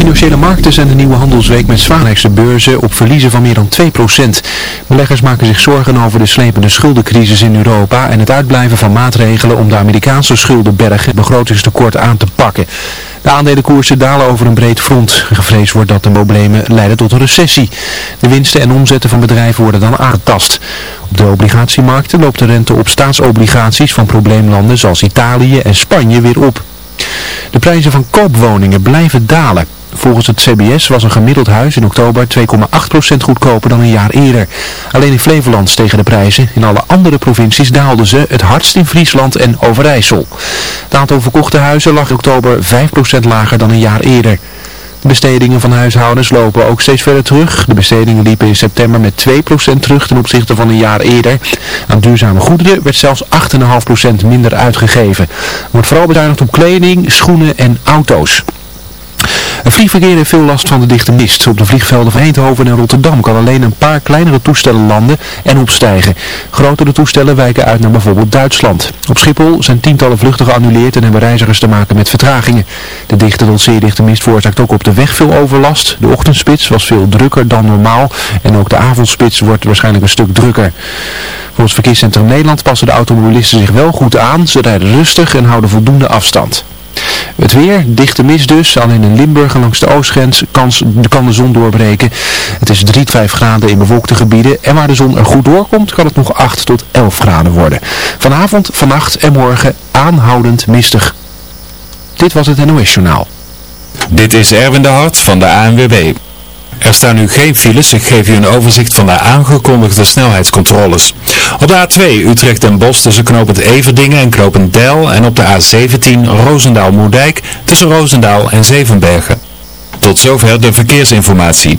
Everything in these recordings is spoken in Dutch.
financiële markten zijn de nieuwe handelsweek met zwaarlijkste beurzen op verliezen van meer dan 2%. Beleggers maken zich zorgen over de slepende schuldencrisis in Europa en het uitblijven van maatregelen om de Amerikaanse schuldenberg het begrotingstekort aan te pakken. De aandelenkoersen dalen over een breed front. Gevreesd wordt dat de problemen leiden tot een recessie. De winsten en omzetten van bedrijven worden dan aangetast. Op de obligatiemarkten loopt de rente op staatsobligaties van probleemlanden zoals Italië en Spanje weer op. De prijzen van koopwoningen blijven dalen. Volgens het CBS was een gemiddeld huis in oktober 2,8% goedkoper dan een jaar eerder. Alleen in Flevoland stegen de prijzen. In alle andere provincies daalden ze het hardst in Friesland en Overijssel. Het aantal verkochte huizen lag in oktober 5% lager dan een jaar eerder. De bestedingen van huishoudens lopen ook steeds verder terug. De bestedingen liepen in september met 2% terug ten opzichte van een jaar eerder. Aan duurzame goederen werd zelfs 8,5% minder uitgegeven. Er wordt vooral bezuinigd op kleding, schoenen en auto's. Het vliegverkeer heeft veel last van de dichte mist. Op de vliegvelden van Eindhoven en Rotterdam kan alleen een paar kleinere toestellen landen en opstijgen. Grotere toestellen wijken uit naar bijvoorbeeld Duitsland. Op Schiphol zijn tientallen vluchten geannuleerd en hebben reizigers te maken met vertragingen. De dichte tot zeer dichte mist veroorzaakt ook op de weg veel overlast. De ochtendspits was veel drukker dan normaal en ook de avondspits wordt waarschijnlijk een stuk drukker. Volgens Verkeerscentrum Nederland passen de automobilisten zich wel goed aan. Ze rijden rustig en houden voldoende afstand. Het weer, dichte mist dus. Alleen in Limburg en langs de oostgrens kans, kan de zon doorbreken. Het is 3 5 graden in bewolkte gebieden. En waar de zon er goed doorkomt, kan het nog 8 tot 11 graden worden. Vanavond, vannacht en morgen aanhoudend mistig. Dit was het NOS Journaal. Dit is Erwin de Hart van de ANWB. Er staan nu geen files, ik geef u een overzicht van de aangekondigde snelheidscontroles. Op de A2 Utrecht en Bos tussen knooppunt Everdingen en knooppunt Del en op de A17 Roosendaal-Moerdijk tussen Roosendaal en Zevenbergen. Tot zover de verkeersinformatie.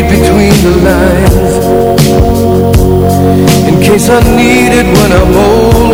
Read between the lines in case I need it when I'm older.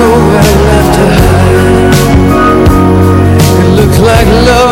nowhere left to hide It looked like love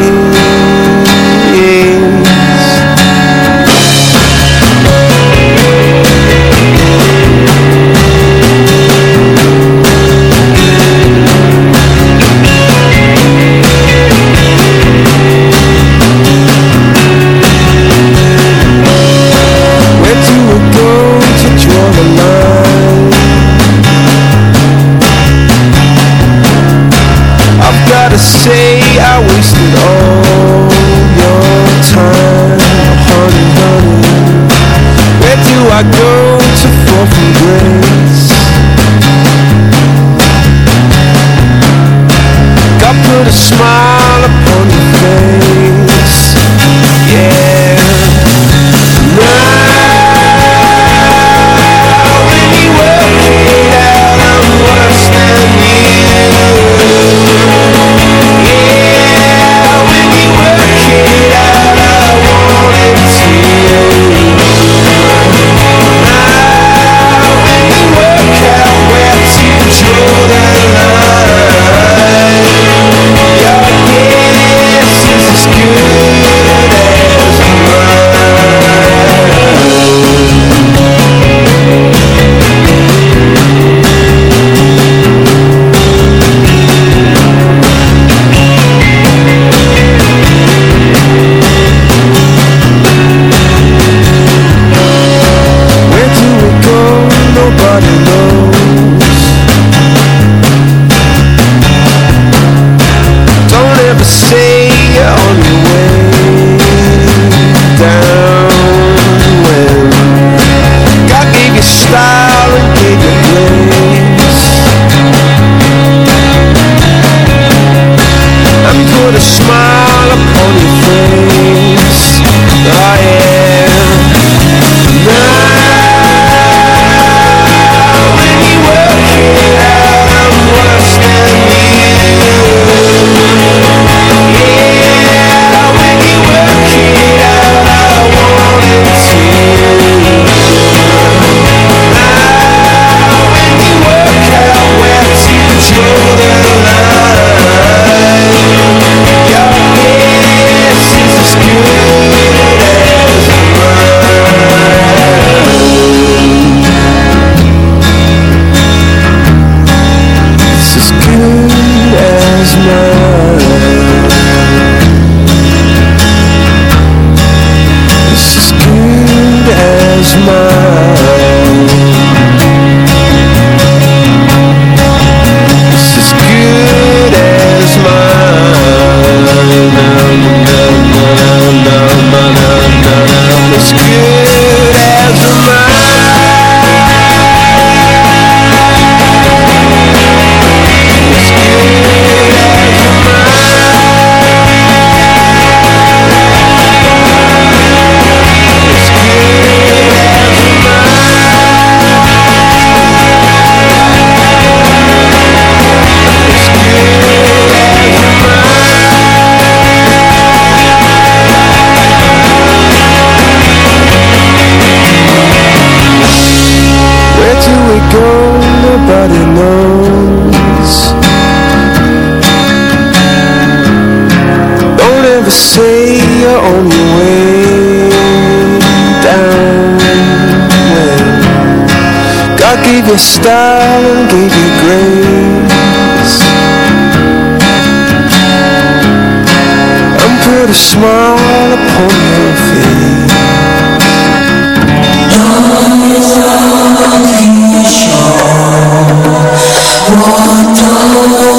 reached and gave you grace. And put a smile upon your face. On this lonely shore What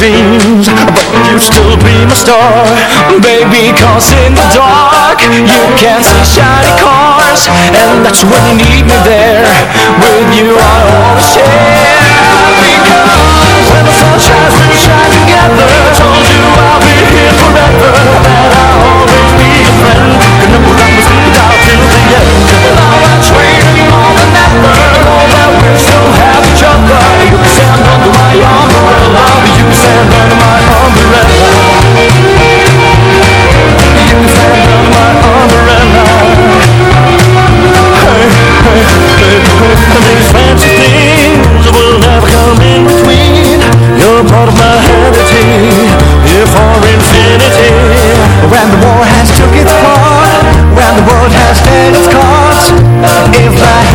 dreams But you'd still be my star. Baby, cause in the dark You can see shiny cars And that's when you need me there. With you I always share Because when the sun shines, we shine together Told you I'll be here forever. come in between You're part of my heritage Here for infinity. When the war has took its part When the world has fed its cards If I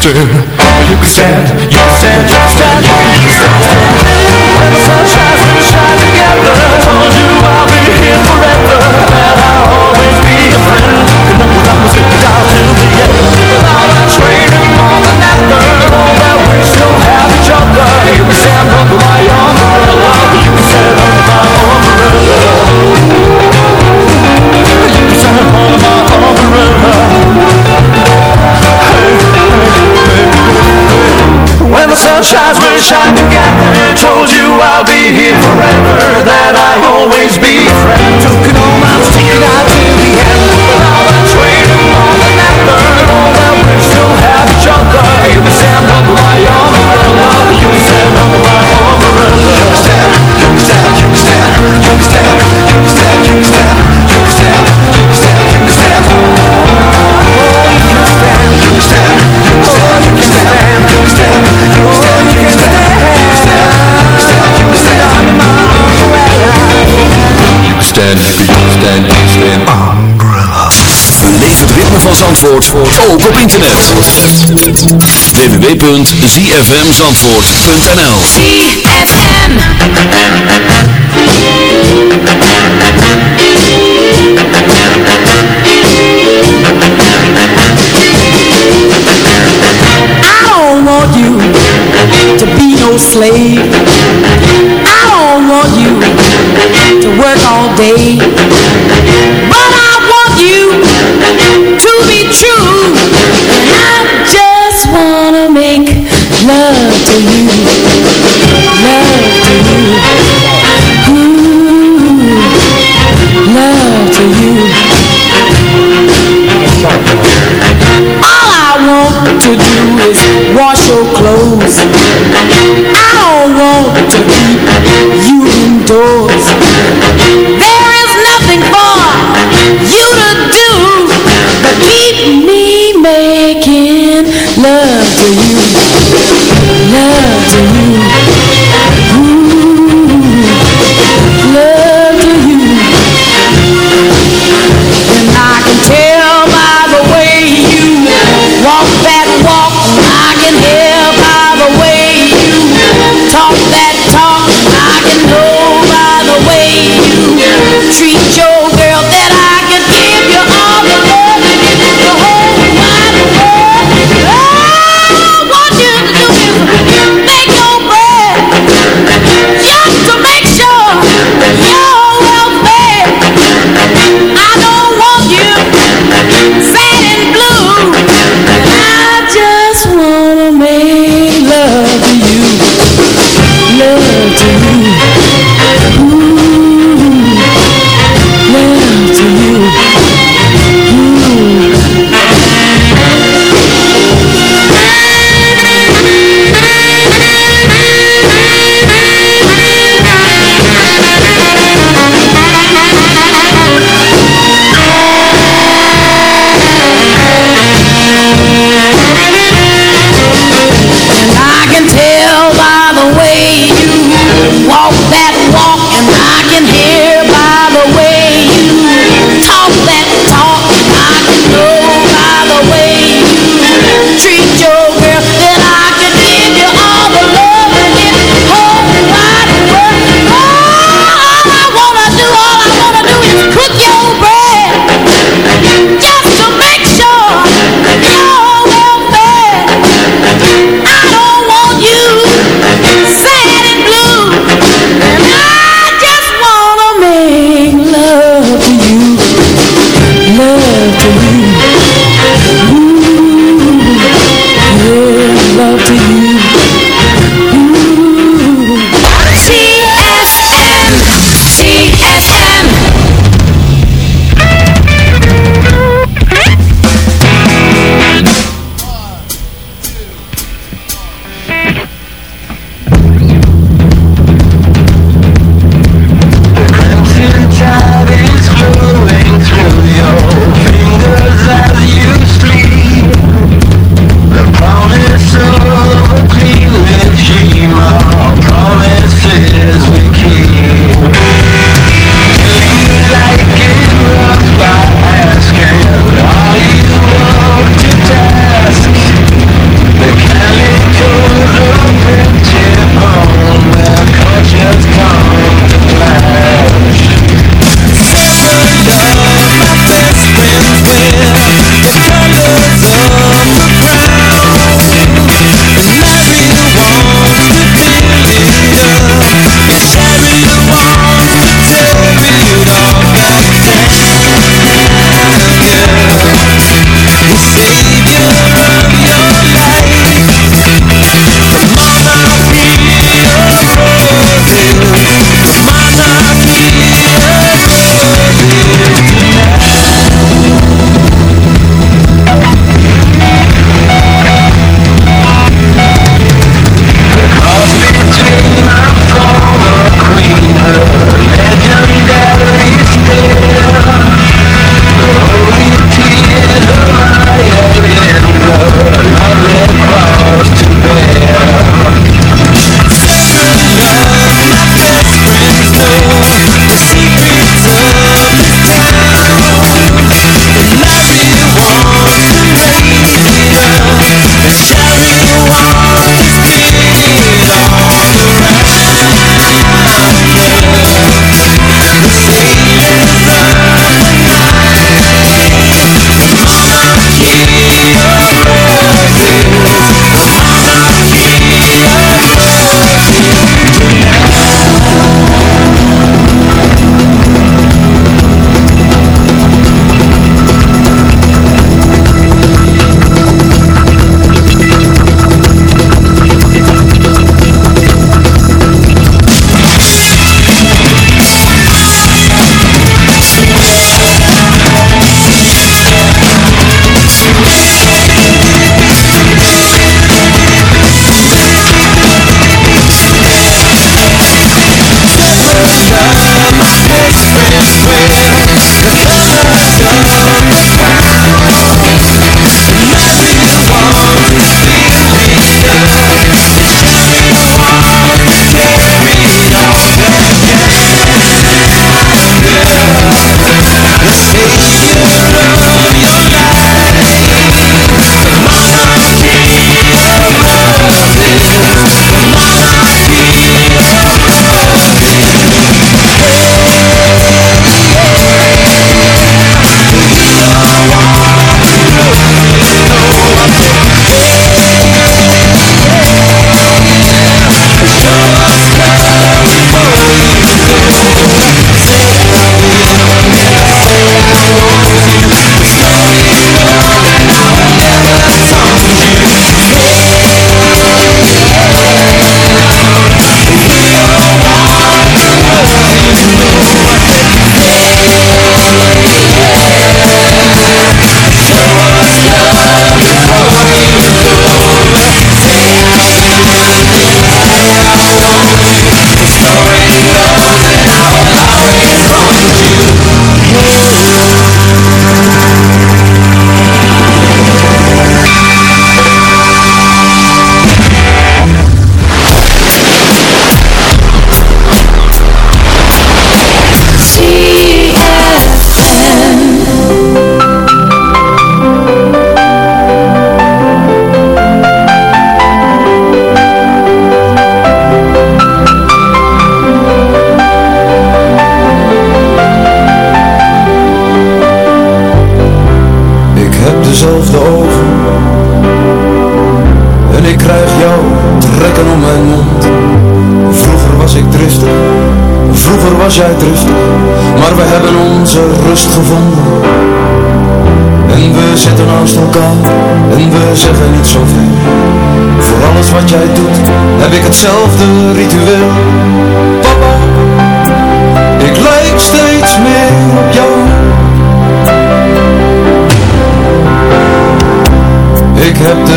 All you said, you Zandvoort ook op internet. www.zfmzandvoort.nl ZFM. I don't want you to be no slave. I don't want you to work all day. I don't want to keep you indoors.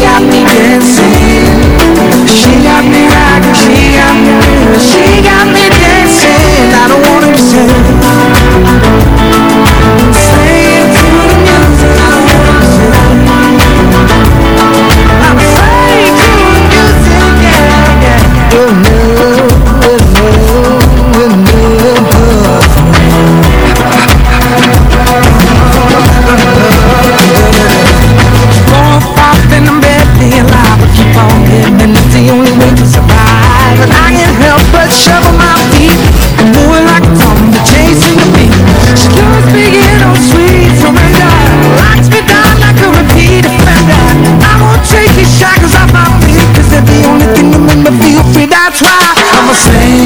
Got me dancing. She got me rocking, she got me she got me try. I'm a saint.